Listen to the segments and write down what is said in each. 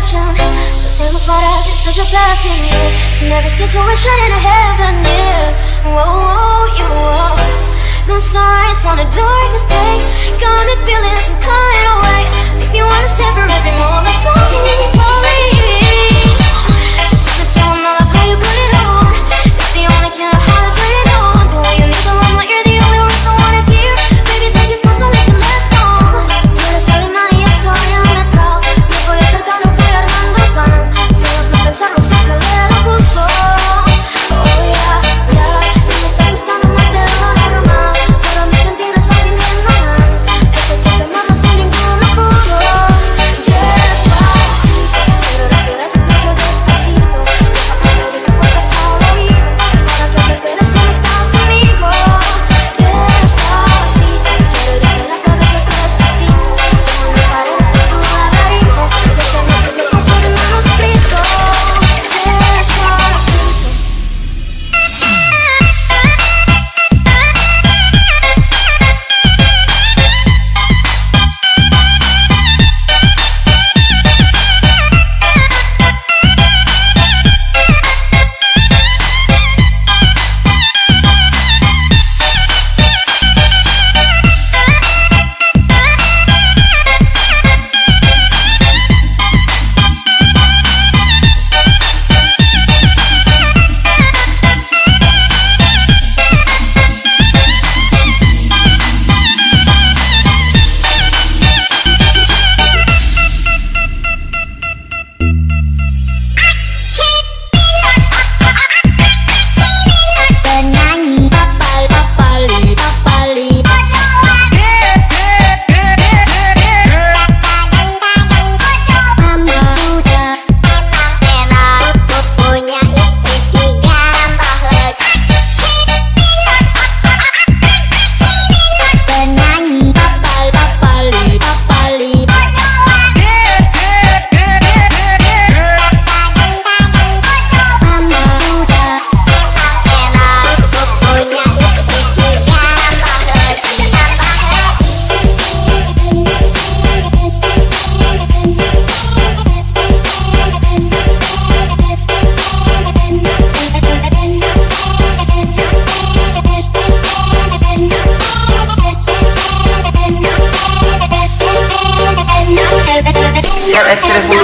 attraction So thankful for that, it's such a blessing, To never situation in a heaven, near. Whoa, whoa, you, whoa No sunrise on the darkest day. Got me feeling some kind of way. Make me wanna savor every moment Slowly, slowly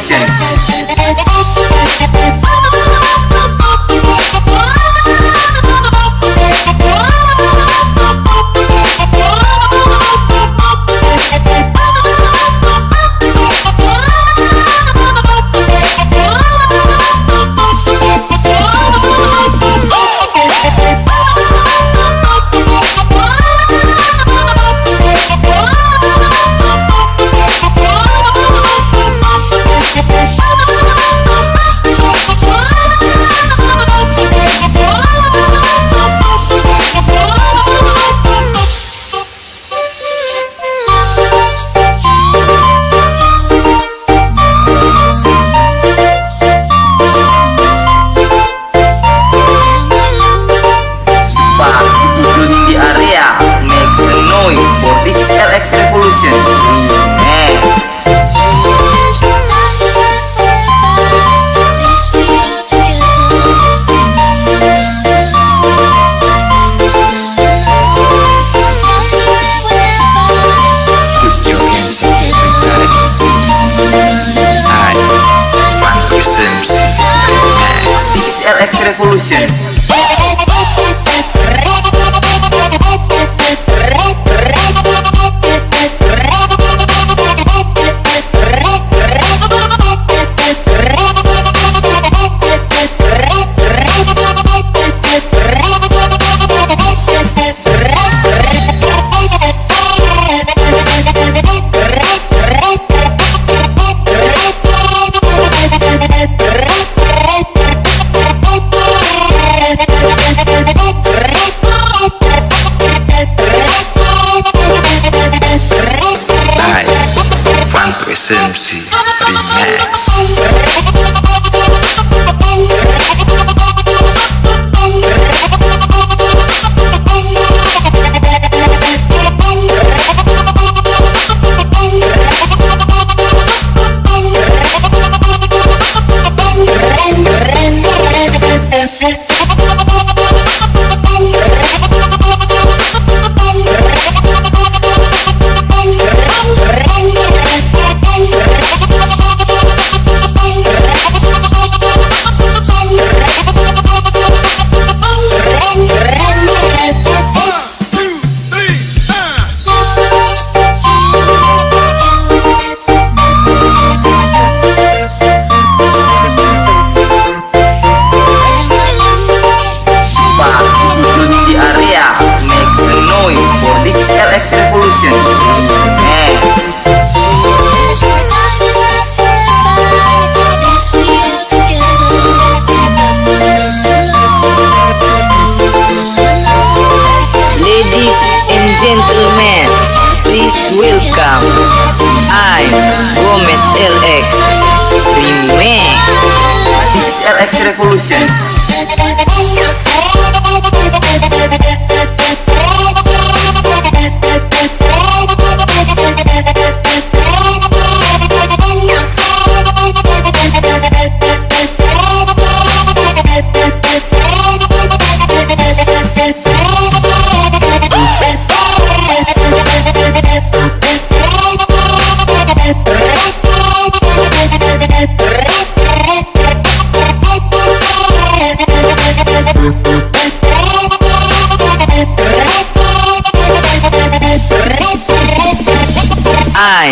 Nation. Session Remix Revolution. Remix I Gomez LX Remix This is LX Revolution.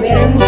veremos